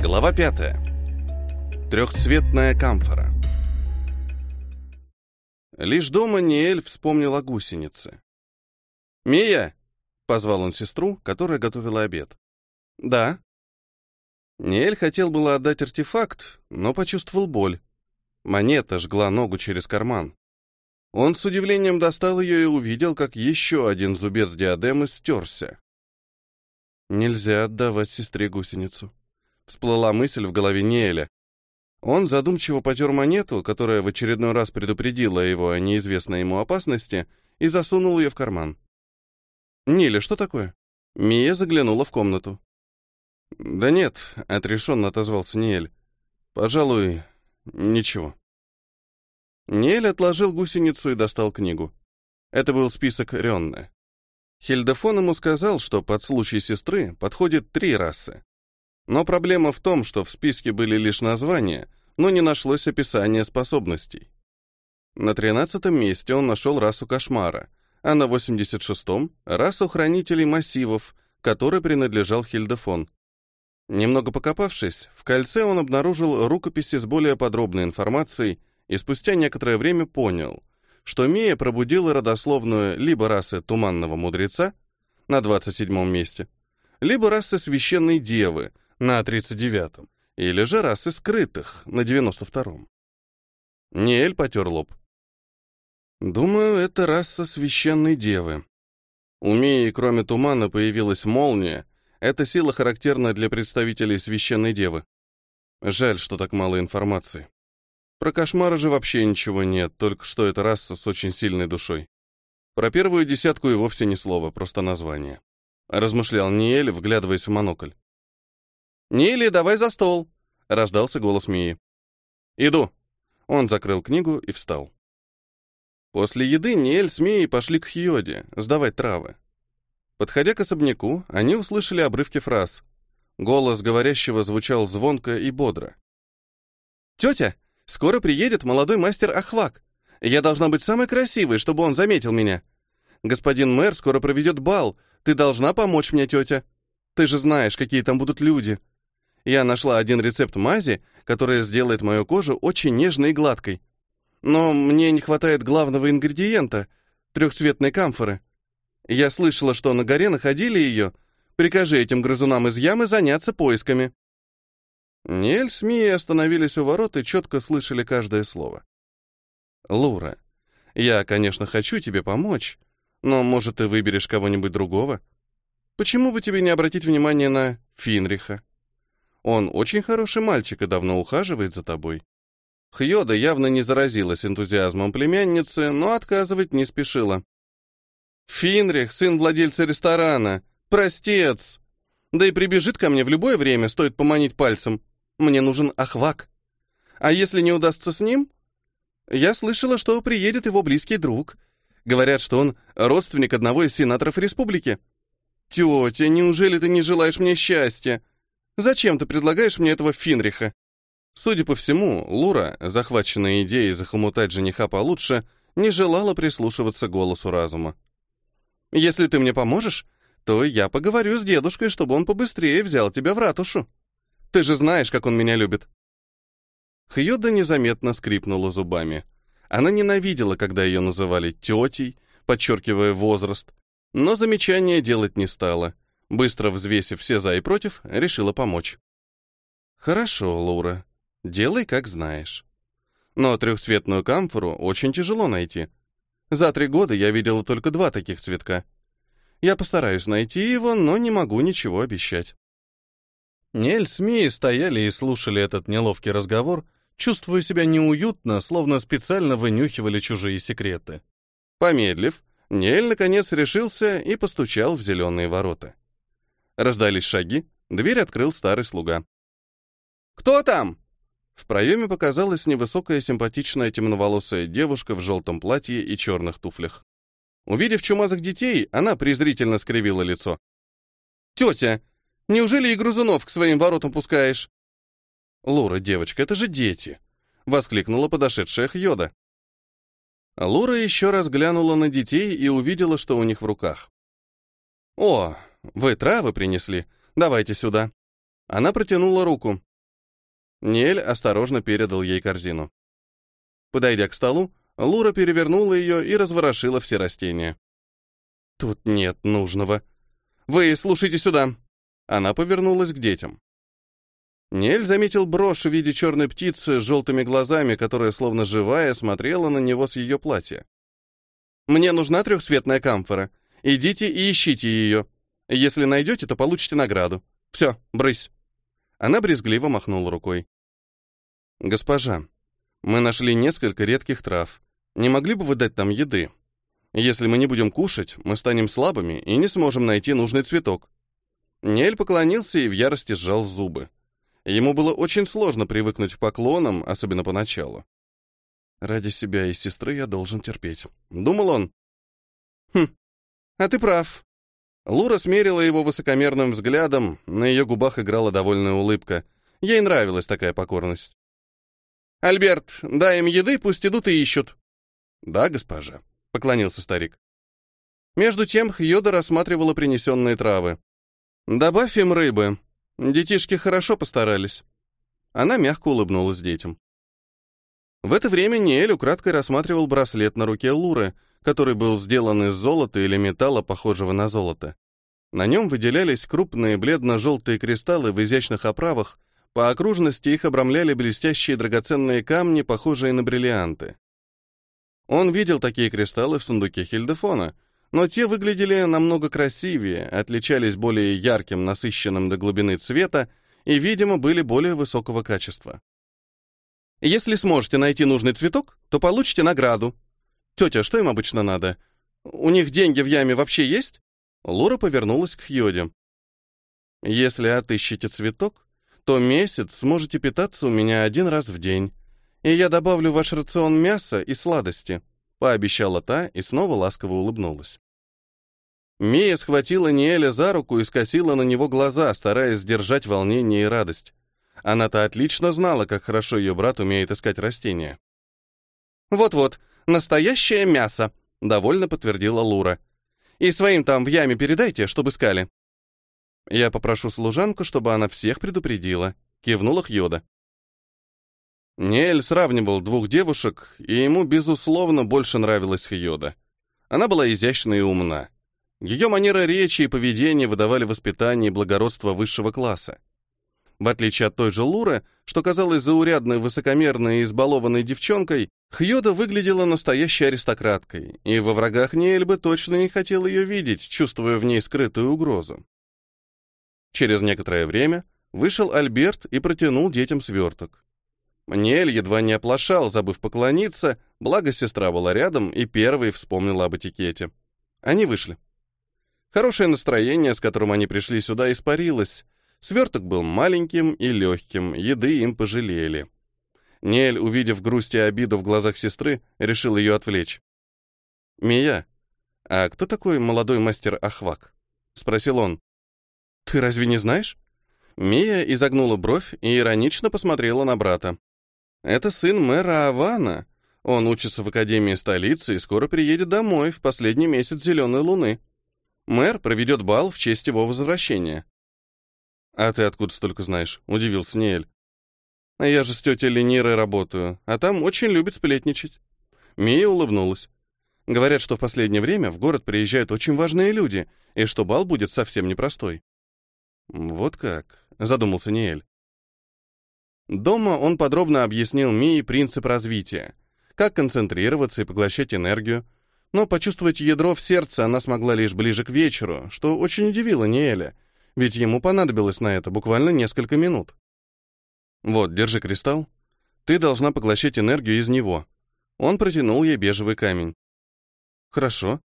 Глава пятая. Трехцветная камфора. Лишь дома Ниэль вспомнил о гусенице. «Мия!» — позвал он сестру, которая готовила обед. «Да». Ниэль хотел было отдать артефакт, но почувствовал боль. Монета жгла ногу через карман. Он с удивлением достал ее и увидел, как еще один зубец диадемы стерся. Нельзя отдавать сестре гусеницу. Всплыла мысль в голове Неэля. Он задумчиво потер монету, которая в очередной раз предупредила его о неизвестной ему опасности, и засунул ее в карман. «Ниля, что такое?» Мия заглянула в комнату. «Да нет», — отрешенно отозвался Ниэль. «Пожалуй, ничего». Ниэль отложил гусеницу и достал книгу. Это был список Ренны. Хильдефон ему сказал, что под случай сестры подходит три расы. Но проблема в том, что в списке были лишь названия, но не нашлось описания способностей. На тринадцатом месте он нашел расу кошмара, а на 86-м — расу хранителей массивов, которой принадлежал Хильдефон. Немного покопавшись, в кольце он обнаружил рукописи с более подробной информацией и спустя некоторое время понял, что Мия пробудила родословную либо расы Туманного Мудреца на 27 месте, либо расы Священной Девы на 39-м, или же расы Скрытых на 92-м. Ниэль потер лоб. Думаю, это раса Священной Девы. У Мии, кроме тумана, появилась молния. Эта сила характерна для представителей Священной Девы. Жаль, что так мало информации. Про кошмара же вообще ничего нет, только что это раса с очень сильной душой. Про первую десятку и вовсе ни слова, просто название. Размышлял Ниэль, вглядываясь в монокль. «Нили, давай за стол!» — раздался голос Мии. «Иду!» Он закрыл книгу и встал. После еды Ниэль с Мией пошли к Хьоде, сдавать травы. Подходя к особняку, они услышали обрывки фраз. Голос говорящего звучал звонко и бодро. «Тетя, Скоро приедет молодой мастер Ахвак. Я должна быть самой красивой, чтобы он заметил меня. Господин мэр скоро проведет бал. Ты должна помочь мне, тетя. Ты же знаешь, какие там будут люди. Я нашла один рецепт мази, которая сделает мою кожу очень нежной и гладкой. Но мне не хватает главного ингредиента — трехцветной камфоры. Я слышала, что на горе находили ее. Прикажи этим грызунам из ямы заняться поисками. Ниэль с Мией остановились у ворот и четко слышали каждое слово. «Лура, я, конечно, хочу тебе помочь, но, может, ты выберешь кого-нибудь другого? Почему бы тебе не обратить внимание на Финриха? Он очень хороший мальчик и давно ухаживает за тобой». Хьода явно не заразилась энтузиазмом племянницы, но отказывать не спешила. «Финрих, сын владельца ресторана, простец! Да и прибежит ко мне в любое время, стоит поманить пальцем. Мне нужен Ахвак. А если не удастся с ним? Я слышала, что приедет его близкий друг. Говорят, что он родственник одного из сенаторов республики. Тетя, неужели ты не желаешь мне счастья? Зачем ты предлагаешь мне этого Финриха? Судя по всему, Лура, захваченная идеей захомутать жениха получше, не желала прислушиваться голосу разума. «Если ты мне поможешь, то я поговорю с дедушкой, чтобы он побыстрее взял тебя в ратушу». Ты же знаешь, как он меня любит». Хьода незаметно скрипнула зубами. Она ненавидела, когда ее называли тетей, подчеркивая возраст, но замечания делать не стала. Быстро взвесив все за и против, решила помочь. «Хорошо, Лаура, делай, как знаешь. Но трехцветную камфору очень тяжело найти. За три года я видела только два таких цветка. Я постараюсь найти его, но не могу ничего обещать». Нель с Мией стояли и слушали этот неловкий разговор, чувствуя себя неуютно, словно специально вынюхивали чужие секреты. Помедлив, Нель наконец решился и постучал в зеленые ворота. Раздались шаги, дверь открыл старый слуга. «Кто там?» В проеме показалась невысокая симпатичная темноволосая девушка в желтом платье и черных туфлях. Увидев чумазых детей, она презрительно скривила лицо. «Тетя, Неужели и грызунов к своим воротам пускаешь?» «Лура, девочка, это же дети!» — воскликнула подошедшая Хьода. Лура еще раз глянула на детей и увидела, что у них в руках. «О, вы травы принесли? Давайте сюда». Она протянула руку. Ниэль осторожно передал ей корзину. Подойдя к столу, Лура перевернула ее и разворошила все растения. «Тут нет нужного. Вы слушайте сюда!» Она повернулась к детям. Ниэль заметил брошь в виде черной птицы с желтыми глазами, которая, словно живая, смотрела на него с ее платья. «Мне нужна трехцветная камфора. Идите и ищите ее. Если найдете, то получите награду. Все, брысь!» Она брезгливо махнула рукой. «Госпожа, мы нашли несколько редких трав. Не могли бы вы дать нам еды? Если мы не будем кушать, мы станем слабыми и не сможем найти нужный цветок». Нель поклонился и в ярости сжал зубы. Ему было очень сложно привыкнуть к поклонам, особенно поначалу. «Ради себя и сестры я должен терпеть», — думал он. «Хм, а ты прав». Лура смерила его высокомерным взглядом, на ее губах играла довольная улыбка. Ей нравилась такая покорность. «Альберт, дай им еды, пусть идут и ищут». «Да, госпожа», — поклонился старик. Между тем Хьода рассматривала принесенные травы. «Добавь им рыбы. Детишки хорошо постарались». Она мягко улыбнулась детям. В это время Ниэль украдкой рассматривал браслет на руке Луры, который был сделан из золота или металла, похожего на золото. На нем выделялись крупные бледно-желтые кристаллы в изящных оправах, по окружности их обрамляли блестящие драгоценные камни, похожие на бриллианты. Он видел такие кристаллы в сундуке Хильдефона, но те выглядели намного красивее, отличались более ярким, насыщенным до глубины цвета и, видимо, были более высокого качества. Если сможете найти нужный цветок, то получите награду. Тетя, что им обычно надо? У них деньги в яме вообще есть? Лора повернулась к Хьоде. Если отыщете цветок, то месяц сможете питаться у меня один раз в день, и я добавлю в ваш рацион мяса и сладости», — пообещала та и снова ласково улыбнулась. Мия схватила Ниэля за руку и скосила на него глаза, стараясь сдержать волнение и радость. Она-то отлично знала, как хорошо ее брат умеет искать растения. «Вот-вот, настоящее мясо», — довольно подтвердила Лура. «И своим там в яме передайте, чтобы искали». Я попрошу служанку, чтобы она всех предупредила. Кивнула Хьода. Ниэль сравнивал двух девушек, и ему, безусловно, больше нравилась Хьода. Она была изящна и умна. Ее манера речи и поведения выдавали воспитание и благородство высшего класса. В отличие от той же Луры, что казалась заурядной, высокомерной и избалованной девчонкой, Хьода выглядела настоящей аристократкой, и во врагах Ниэль бы точно не хотел ее видеть, чувствуя в ней скрытую угрозу. Через некоторое время вышел Альберт и протянул детям сверток. Нель едва не оплошал, забыв поклониться, благо сестра была рядом и первой вспомнила об этикете. Они вышли. Хорошее настроение, с которым они пришли сюда, испарилось. Сверток был маленьким и легким, еды им пожалели. Нель, увидев грусть и обиду в глазах сестры, решил ее отвлечь. «Мия, а кто такой молодой мастер Ахвак?» — спросил он. «Ты разве не знаешь?» Мия изогнула бровь и иронично посмотрела на брата. «Это сын мэра Авана. Он учится в академии столицы и скоро приедет домой в последний месяц Зеленой Луны. Мэр проведет бал в честь его возвращения». «А ты откуда столько знаешь?» — удивился Ниэль. «Я же с тетей Ленирой работаю, а там очень любит сплетничать». Мия улыбнулась. Говорят, что в последнее время в город приезжают очень важные люди, и что бал будет совсем непростой. «Вот как», — задумался Ниэль. Дома он подробно объяснил Мии принцип развития, как концентрироваться и поглощать энергию, но почувствовать ядро в сердце она смогла лишь ближе к вечеру, что очень удивило Ниэля, ведь ему понадобилось на это буквально несколько минут. «Вот, держи кристалл. Ты должна поглощать энергию из него». Он протянул ей бежевый камень. «Хорошо.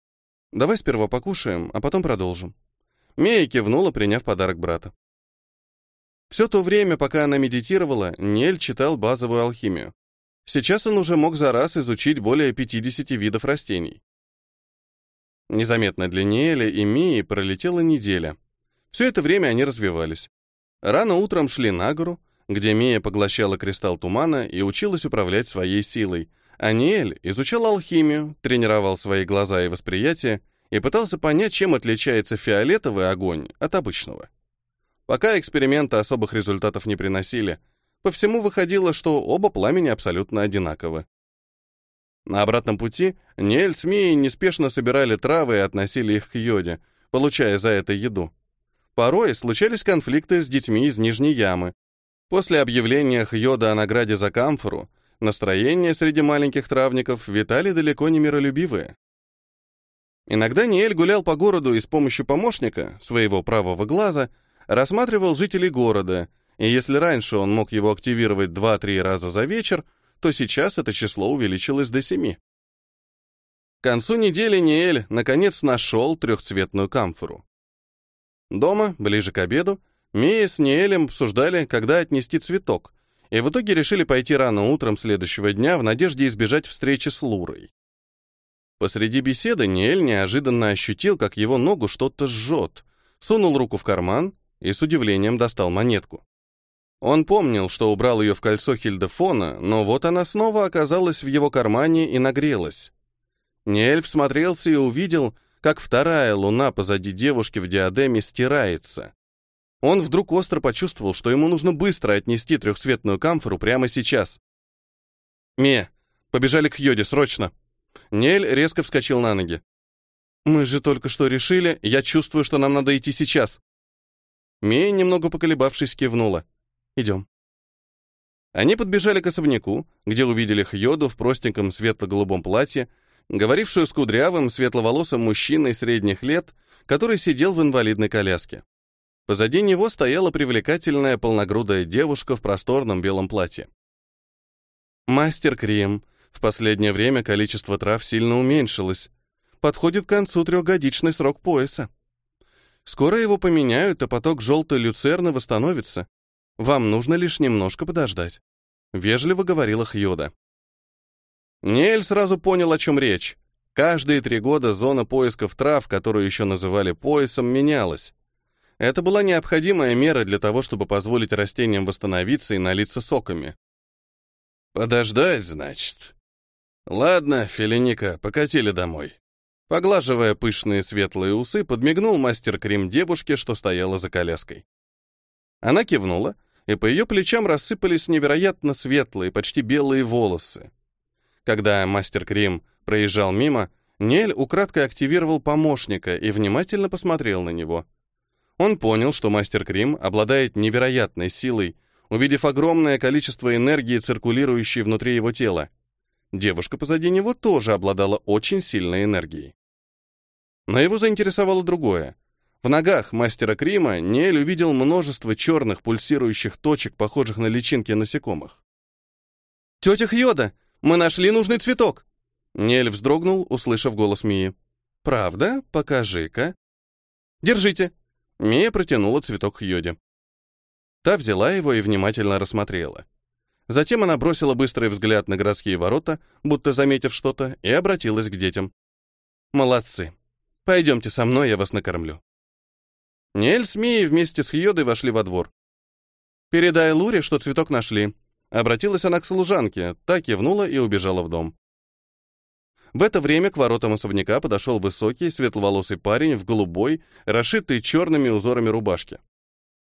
Давай сперва покушаем, а потом продолжим». Мия кивнула, приняв подарок брата. Все то время, пока она медитировала, Нель читал базовую алхимию. Сейчас он уже мог за раз изучить более 50 видов растений. Незаметно для Неэля и Мии пролетела неделя. Все это время они развивались. Рано утром шли на гору, где Мия поглощала кристалл тумана и училась управлять своей силой, а Ниэль изучал алхимию, тренировал свои глаза и восприятие, и пытался понять, чем отличается фиолетовый огонь от обычного. Пока эксперименты особых результатов не приносили, По всему выходило, что оба пламени абсолютно одинаковы. На обратном пути Ниэль с Мией неспешно собирали травы и относили их к Йоде, получая за это еду. Порой случались конфликты с детьми из Нижней Ямы. После объявления Йода о награде за камфору настроение среди маленьких травников витали далеко не миролюбивые. Иногда Ниэль гулял по городу и с помощью помощника, своего правого глаза, рассматривал жителей города, и если раньше он мог его активировать 2-3 раза за вечер, то сейчас это число увеличилось до 7. К концу недели Ниэль наконец нашел трехцветную камфору. Дома, ближе к обеду, Мия с Ниэлем обсуждали, когда отнести цветок, и в итоге решили пойти рано утром следующего дня в надежде избежать встречи с Лурой. Посреди беседы Ниэль неожиданно ощутил, как его ногу что-то жжет, сунул руку в карман и с удивлением достал монетку. Он помнил, что убрал ее в кольцо Хильдефона, но вот она снова оказалась в его кармане и нагрелась. Ниэль всмотрелся и увидел, как вторая луна позади девушки в диадеме стирается. Он вдруг остро почувствовал, что ему нужно быстро отнести трехцветную камфору прямо сейчас. «Мия, побежали к Йоде, срочно!» Нель резко вскочил на ноги. «Мы же только что решили, я чувствую, что нам надо идти сейчас». Мия, немного поколебавшись, кивнула. «Идем». Они подбежали к особняку, где увидели Хьоду в простеньком светло-голубом платье, говорившую с кудрявым, светловолосым мужчиной средних лет, который сидел в инвалидной коляске. Позади него стояла привлекательная полногрудая девушка в просторном белом платье. Мастер Крем. В последнее время количество трав сильно уменьшилось. Подходит к концу трехгодичный срок пояса. Скоро его поменяют, а поток желтой люцерны восстановится. Вам нужно лишь немножко подождать. Вежливо говорила Хьода. Нель сразу понял, о чем речь. Каждые три года зона поисков трав, которую еще называли поясом, менялась. Это была необходимая мера для того, чтобы позволить растениям восстановиться и налиться соками. «Подождать, значит?» «Ладно, Филиника, покатили домой». Поглаживая пышные светлые усы, подмигнул мастер Крим девушке, что стояла за коляской. Она кивнула, и по ее плечам рассыпались невероятно светлые, почти белые волосы. Когда мастер Крим проезжал мимо, Нель украдкой активировал помощника и внимательно посмотрел на него. Он понял, что мастер Крим обладает невероятной силой, увидев огромное количество энергии, циркулирующей внутри его тела. Девушка позади него тоже обладала очень сильной энергией. Но его заинтересовало другое. В ногах мастера Крима Нель увидел множество черных пульсирующих точек, похожих на личинки насекомых. «Тетя Хьода, мы нашли нужный цветок!» Нель вздрогнул, услышав голос Мии. «Правда? Покажи-ка». «Держите!» Мия протянула цветок Хьоде. Та взяла его и внимательно рассмотрела. Затем она бросила быстрый взгляд на городские ворота, будто заметив что-то, и обратилась к детям. «Молодцы. Пойдемте со мной, я вас накормлю». Ниэль с Мией вместе с Хьодой вошли во двор. «Передай Луре, что цветок нашли». Обратилась она к служанке, та кивнула и убежала в дом. В это время к воротам особняка подошел высокий, светловолосый парень в голубой, расшитой черными узорами рубашке.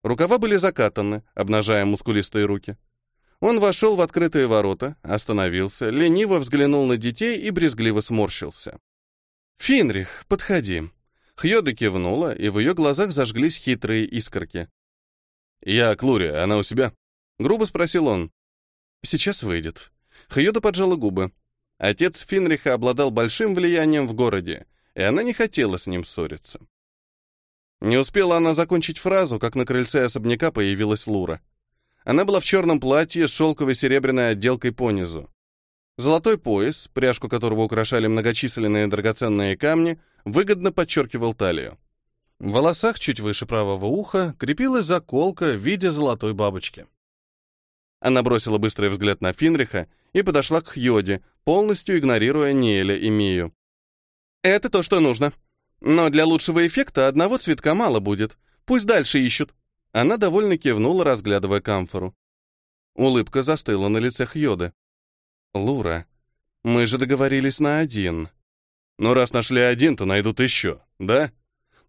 Рукава были закатаны, обнажая мускулистые руки. Он вошел в открытые ворота, остановился, лениво взглянул на детей и брезгливо сморщился. «Финрих, подходи». Хьода кивнула, и в ее глазах зажглись хитрые искорки. «Я Клури, она у себя?» — грубо спросил он. «Сейчас выйдет». Хьода поджала губы. Отец Финриха обладал большим влиянием в городе, и она не хотела с ним ссориться. Не успела она закончить фразу, как на крыльце особняка появилась Лура. Она была в черном платье с шелковой серебряной отделкой понизу. Золотой пояс, пряжку которого украшали многочисленные драгоценные камни, выгодно подчеркивал талию. В волосах чуть выше правого уха крепилась заколка в виде золотой бабочки. Она бросила быстрый взгляд на Финриха и подошла к Хьоде, полностью игнорируя Ниэля и Мию. «Это то, что нужно. Но для лучшего эффекта одного цветка мало будет. Пусть дальше ищут». Она довольно кивнула, разглядывая камфору. Улыбка застыла на лице Хьоды. «Лура, мы же договорились на один». «Ну, раз нашли один, то найдут еще, да?»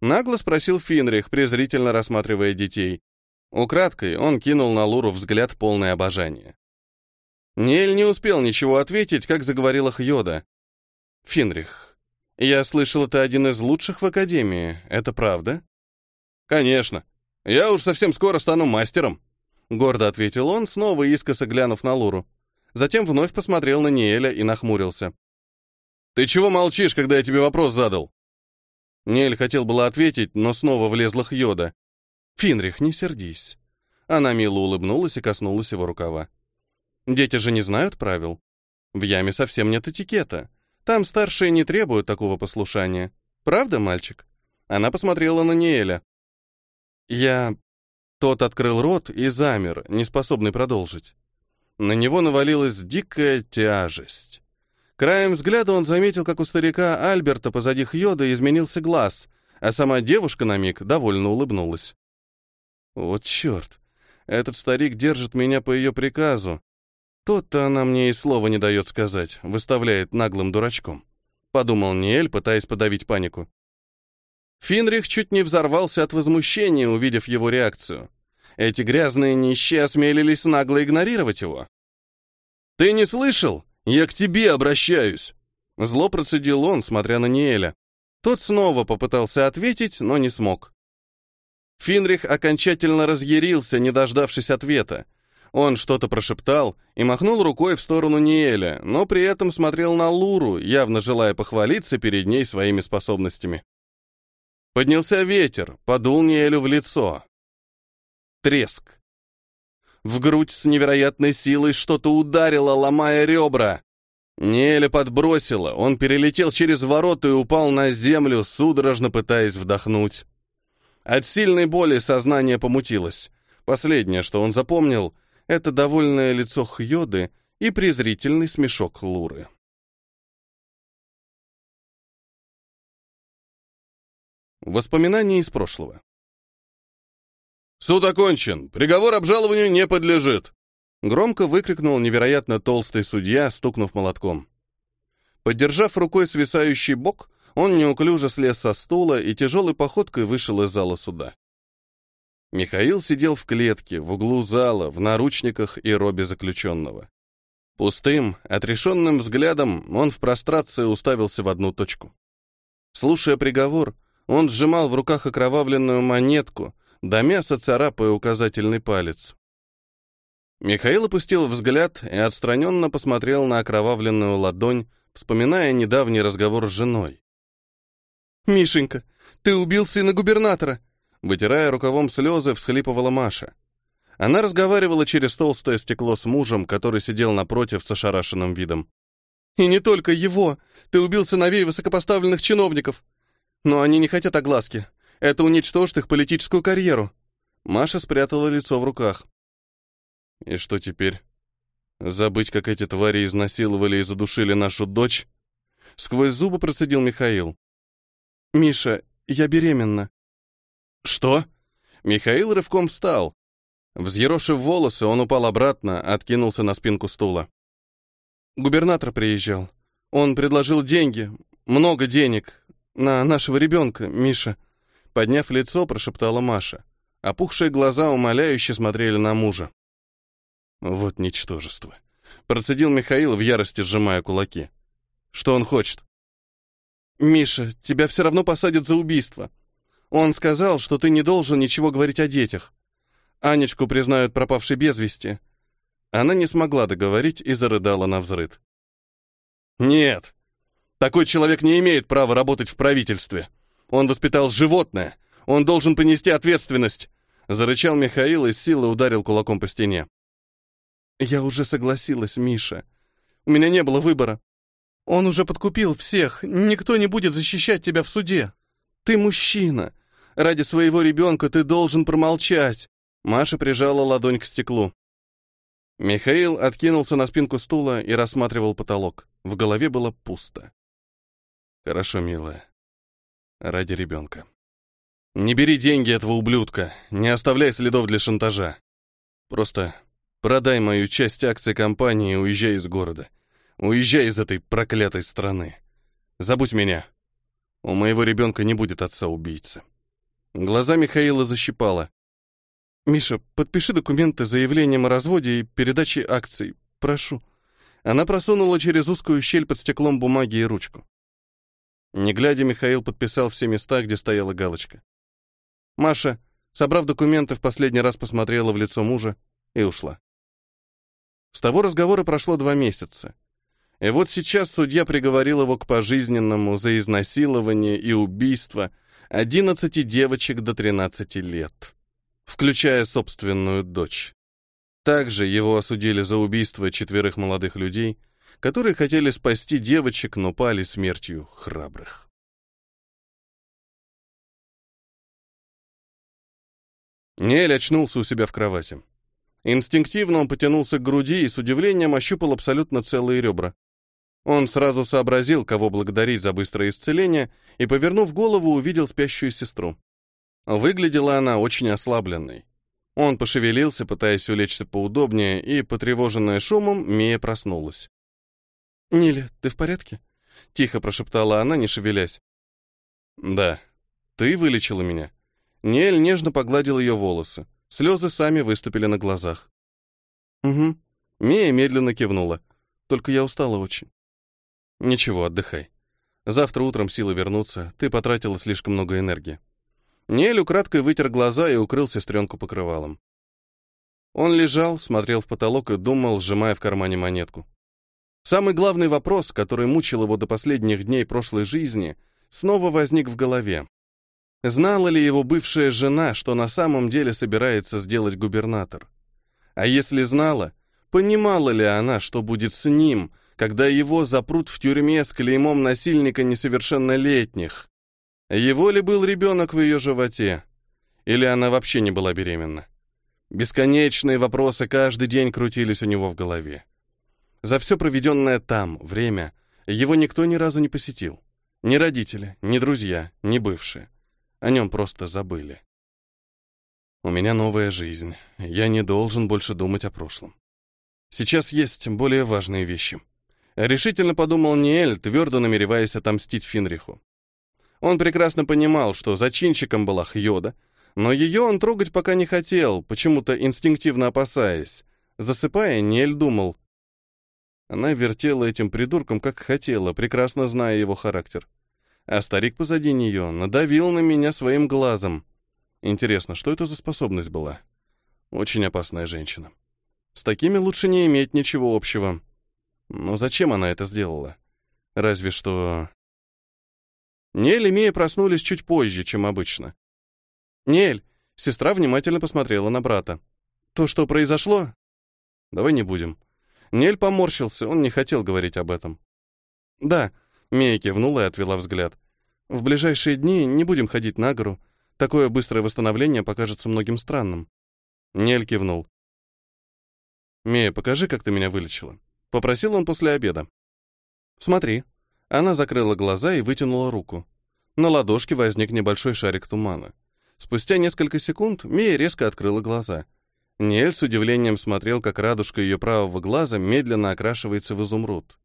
Нагло спросил Финрих, презрительно рассматривая детей. Украдкой он кинул на Луру взгляд полное обожание. Нель не успел ничего ответить, как заговорила Хьода. «Финрих, я слышал, ты один из лучших в Академии. Это правда?» «Конечно. Я уж совсем скоро стану мастером», — гордо ответил он, снова искоса глянув на Луру. Затем вновь посмотрел на Ниэля и нахмурился. «Ты чего молчишь, когда я тебе вопрос задал?» Ниэль хотел было ответить, но снова влезла Хьода. «Финрих, не сердись». Она мило улыбнулась и коснулась его рукава. «Дети же не знают правил. В яме совсем нет этикета. Там старшие не требуют такого послушания. Правда, мальчик?» Она посмотрела на Ниэля. «Я...» Тот открыл рот и замер, неспособный продолжить. На него навалилась дикая тяжесть. Краем взгляда он заметил, как у старика Альберта позади Хьода изменился глаз, а сама девушка на миг довольно улыбнулась. Вот черт, этот старик держит меня по ее приказу. Тот-то она мне и слова не дает сказать, выставляет наглым дурачком. Подумал Ниэль, пытаясь подавить панику. Финрих чуть не взорвался от возмущения, увидев его реакцию. Эти грязные нищие осмелились нагло игнорировать его. «Ты не слышал? Я к тебе обращаюсь!» Зло процедил он, смотря на Ниэля. Тот снова попытался ответить, но не смог. Финрих окончательно разъярился, не дождавшись ответа. Он что-то прошептал и махнул рукой в сторону Ниэля, но при этом смотрел на Луру, явно желая похвалиться перед ней своими способностями. Поднялся ветер, подул Ниэлю в лицо. Треск. В грудь с невероятной силой что-то ударило, ломая ребра. Неэля подбросило, он перелетел через ворота и упал на землю, судорожно пытаясь вдохнуть. От сильной боли сознание помутилось. Последнее, что он запомнил, это довольное лицо Хьоды и презрительный смешок Луры. Воспоминания из прошлого. «Суд окончен! Приговор обжалованию не подлежит!» Громко выкрикнул невероятно толстый судья, стукнув молотком. Поддержав рукой свисающий бок, он неуклюже слез со стула и тяжелой походкой вышел из зала суда. Михаил сидел в клетке, в углу зала, в наручниках и робе заключенного. Пустым, отрешенным взглядом он в прострации уставился в одну точку. Слушая приговор, он сжимал в руках окровавленную монетку, до мяса царапая указательный палец. Михаил опустил взгляд и отстраненно посмотрел на окровавленную ладонь, вспоминая недавний разговор с женой. «Мишенька, ты убил сына губернатора!» Вытирая рукавом слезы, всхлипывала Маша. Она разговаривала через толстое стекло с мужем, который сидел напротив с ошарашенным видом. «И не только его! Ты убил сыновей высокопоставленных чиновников! Но они не хотят огласки. Это уничтожит их политическую карьеру. Маша спрятала лицо в руках. И что теперь? Забыть, как эти твари изнасиловали и задушили нашу дочь? Сквозь зубы процедил Михаил. Миша, я беременна. Что? Михаил рывком встал. Взъерошив волосы, он упал обратно, откинулся на спинку стула. Губернатор приезжал. Он предложил деньги, много денег, на нашего ребенка, Миша. Подняв лицо, прошептала Маша. Опухшие глаза умоляюще смотрели на мужа. Вот ничтожество. Процедил Михаил в ярости, сжимая кулаки. Что он хочет? «Миша, тебя все равно посадят за убийство. Он сказал, что ты не должен ничего говорить о детях. Анечку признают пропавшей без вести». Она не смогла договорить и зарыдала на взрыд. «Нет, такой человек не имеет права работать в правительстве. Он воспитал животное. Он должен понести ответственность. Зарычал Михаил и с силой ударил кулаком по стене. Я уже согласилась, Миша. У меня не было выбора. Он уже подкупил всех. Никто не будет защищать тебя в суде. Ты мужчина. Ради своего ребенка ты должен промолчать. Маша прижала ладонь к стеклу. Михаил откинулся на спинку стула и рассматривал потолок. В голове было пусто. Хорошо, милая ради ребенка. Не бери деньги этого ублюдка, не оставляй следов для шантажа. Просто продай мою часть акций компании и уезжай из города. Уезжай из этой проклятой страны. Забудь меня. У моего ребенка не будет отца-убийцы. Глаза Михаила защипало. «Миша, подпиши документы с заявлением о разводе и передаче акций. Прошу». Она просунула через узкую щель под стеклом бумаги и ручку. Не глядя, Михаил подписал все места, где стояла галочка. Маша, собрав документы, в последний раз посмотрела в лицо мужа и ушла. С того разговора прошло два месяца. И вот сейчас судья приговорил его к пожизненному за изнасилование и убийство 11 девочек до 13 лет, включая собственную дочь. Также его осудили за убийство четверых молодых людей, которые хотели спасти девочек, но пали смертью храбрых. Нель очнулся у себя в кровати. Инстинктивно он потянулся к груди и с удивлением ощупал абсолютно целые ребра. Он сразу сообразил, кого благодарить за быстрое исцеление, и, повернув голову, увидел спящую сестру. Выглядела она очень ослабленной. Он пошевелился, пытаясь улечься поудобнее, и, потревоженная шумом, Мия проснулась. «Ниля, ты в порядке?» — тихо прошептала она, не шевелясь. «Да. Ты вылечила меня». Нель нежно погладил ее волосы. Слезы сами выступили на глазах. «Угу». Мия медленно кивнула. «Только я устала очень». «Ничего, отдыхай. Завтра утром силы вернутся. Ты потратила слишком много энергии». Нель украдкой вытер глаза и укрыл сестренку покрывалом. Он лежал, смотрел в потолок и думал, сжимая в кармане монетку. Самый главный вопрос, который мучил его до последних дней прошлой жизни, снова возник в голове. Знала ли его бывшая жена, что на самом деле собирается сделать губернатор? А если знала, понимала ли она, что будет с ним, когда его запрут в тюрьме с клеймом насильника несовершеннолетних? Его ли был ребенок в ее животе? Или она вообще не была беременна? Бесконечные вопросы каждый день крутились у него в голове. За все проведенное там время его никто ни разу не посетил. Ни родители, ни друзья, ни бывшие. О нем просто забыли. У меня новая жизнь. Я не должен больше думать о прошлом. Сейчас есть более важные вещи. Решительно подумал Ниэль, твердо намереваясь отомстить Финриху. Он прекрасно понимал, что зачинщиком была Хьода, но ее он трогать пока не хотел, почему-то инстинктивно опасаясь. Засыпая, Ниэль думал. Она вертела этим придурком, как хотела, прекрасно зная его характер. А старик позади нее надавил на меня своим глазом. Интересно, что это за способность была? Очень опасная женщина. С такими лучше не иметь ничего общего. Но зачем она это сделала? Разве что... Нель и Мия проснулись чуть позже, чем обычно. «Нель!» — сестра внимательно посмотрела на брата. «То, что произошло?» «Давай не будем». Нель поморщился, он не хотел говорить об этом. «Да», — Мия кивнула и отвела взгляд. «В ближайшие дни не будем ходить на гору. Такое быстрое восстановление покажется многим странным». Нель кивнул. «Мия, покажи, как ты меня вылечила». Попросил он после обеда. «Смотри», она закрыла глаза и вытянула руку. На ладошке возник небольшой шарик тумана. Спустя несколько секунд Мия резко открыла глаза. Ниэль с удивлением смотрел, как радужка ее правого глаза медленно окрашивается в изумруд.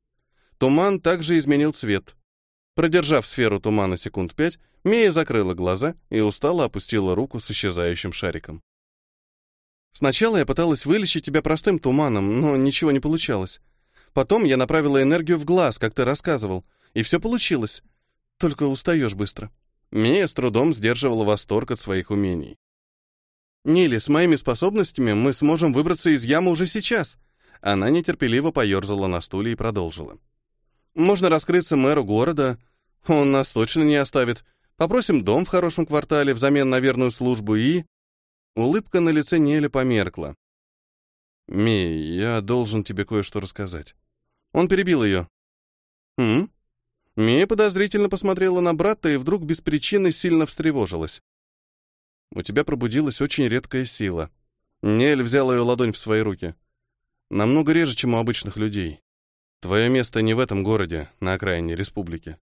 Туман также изменил цвет. Продержав сферу тумана секунд пять, Мия закрыла глаза и устало опустила руку с исчезающим шариком. «Сначала я пыталась вылечить тебя простым туманом, но ничего не получалось. Потом я направила энергию в глаз, как ты рассказывал, и все получилось. Только устаешь быстро. Мия с трудом сдерживала восторг от своих умений. «Нили, с моими способностями мы сможем выбраться из ямы уже сейчас». Она нетерпеливо поерзала на стуле и продолжила. «Можно раскрыться мэру города. Он нас точно не оставит. Попросим дом в хорошем квартале взамен на верную службу и...» Улыбка на лице Нели померкла. «Ми, я должен тебе кое-что рассказать». Он перебил ее. «М?» Мия подозрительно посмотрела на брата и вдруг без причины сильно встревожилась. «У тебя пробудилась очень редкая сила». Нель взял ее ладонь в свои руки. «Намного реже, чем у обычных людей. Твое место не в этом городе, на окраине республики».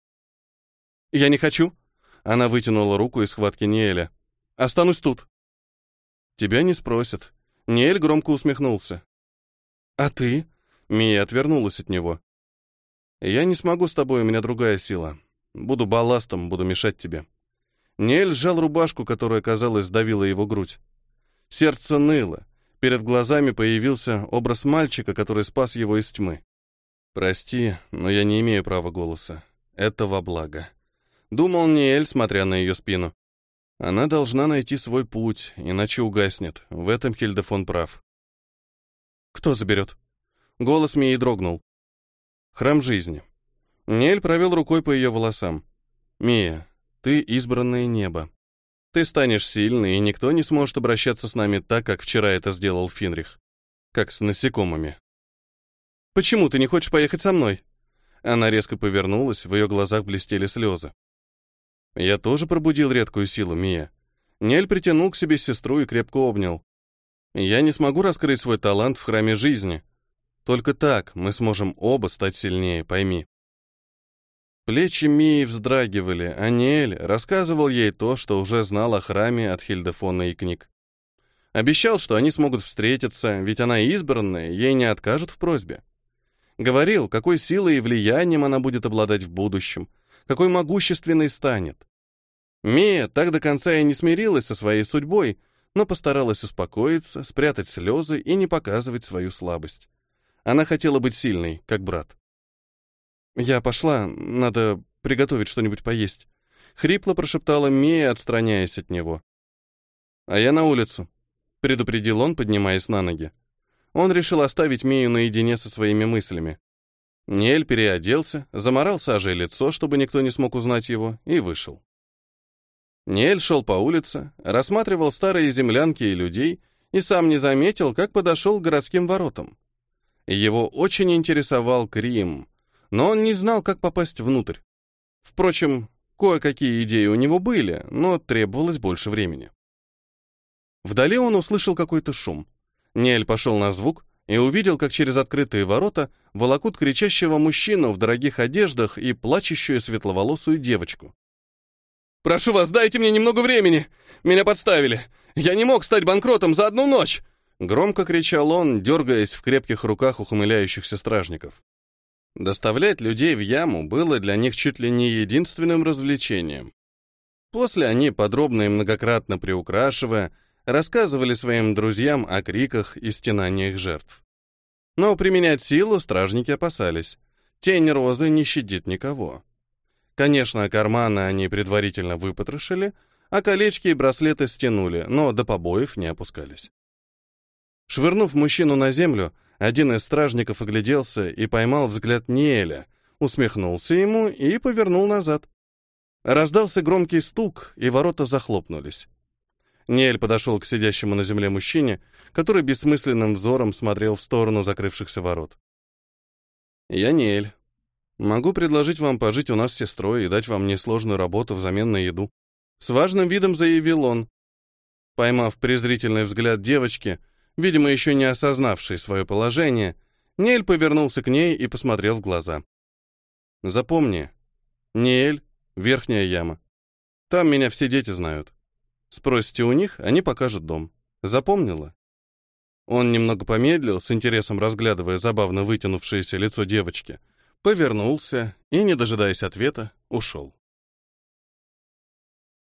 «Я не хочу». Она вытянула руку из схватки Неэля. «Останусь тут». «Тебя не спросят». Неэль громко усмехнулся. «А ты?» Мия отвернулась от него. «Я не смогу с тобой, у меня другая сила. Буду балластом, буду мешать тебе». Нель сжал рубашку, которая, казалось, давила его грудь. Сердце ныло. Перед глазами появился образ мальчика, который спас его из тьмы. «Прости, но я не имею права голоса. Это во благо». Думал Ниэль, смотря на ее спину. Она должна найти свой путь, иначе угаснет. В этом Хильдефон прав. «Кто заберет?» Голос Мии дрогнул. «Храм жизни». Ниэль провел рукой по ее волосам. «Мия, ты избранное небо. Ты станешь сильной, и никто не сможет обращаться с нами так, как вчера это сделал Финрих. Как с насекомыми. Почему ты не хочешь поехать со мной? Она резко повернулась, в ее глазах блестели слезы. Я тоже пробудил редкую силу, Мия. Нель притянул к себе сестру и крепко обнял. Я не смогу раскрыть свой талант в храме жизни. Только так мы сможем оба стать сильнее, пойми. Плечи Мии вздрагивали, а Ниэль рассказывал ей то, что уже знал о храме от Хильдефона и книг. Обещал, что они смогут встретиться, ведь она избранная, ей не откажут в просьбе. Говорил, какой силой и влиянием она будет обладать в будущем, какой могущественной станет. Мия так до конца и не смирилась со своей судьбой, но постаралась успокоиться, спрятать слезы и не показывать свою слабость. Она хотела быть сильной, как брат. «Я пошла, надо приготовить что-нибудь поесть», — хрипло прошептала Мия, отстраняясь от него. «А я на улицу», — предупредил он, поднимаясь на ноги. Он решил оставить Мию наедине со своими мыслями. Нель переоделся, заморал сажей лицо, чтобы никто не смог узнать его, и вышел. Нель шел по улице, рассматривал старые землянки и людей, и сам не заметил, как подошел к городским воротам. Его очень интересовал Крим, но он не знал, как попасть внутрь. Впрочем, кое-какие идеи у него были, но требовалось больше времени. Вдали он услышал какой-то шум. Нель пошел на звук и увидел, как через открытые ворота волокут кричащего мужчину в дорогих одеждах и плачущую светловолосую девочку. «Прошу вас, дайте мне немного времени! Меня подставили! Я не мог стать банкротом за одну ночь!» Громко кричал он, дергаясь в крепких руках ухмыляющихся стражников. Доставлять людей в яму было для них чуть ли не единственным развлечением. После они, подробно и многократно приукрашивая, рассказывали своим друзьям о криках и стенаниях жертв. Но применять силу стражники опасались. Тень розы не щадит никого. Конечно, карманы они предварительно выпотрошили, а колечки и браслеты стянули, но до побоев не опускались. Швырнув мужчину на землю, один из стражников огляделся и поймал взгляд Ниэля, усмехнулся ему и повернул назад. Раздался громкий стук, и ворота захлопнулись. Ниэль подошел к сидящему на земле мужчине, который бессмысленным взором смотрел в сторону закрывшихся ворот. «Я Ниэль. Могу предложить вам пожить у нас с сестрой и дать вам несложную работу взамен на еду». С важным видом заявил он. Поймав презрительный взгляд девочки, видимо, еще не осознавший свое положение, Нель повернулся к ней и посмотрел в глаза. «Запомни, Нель — верхняя яма. Там меня все дети знают. Спросите у них, они покажут дом. Запомнила?» Он немного помедлил, с интересом разглядывая забавно вытянувшееся лицо девочки, повернулся и, не дожидаясь ответа, ушел.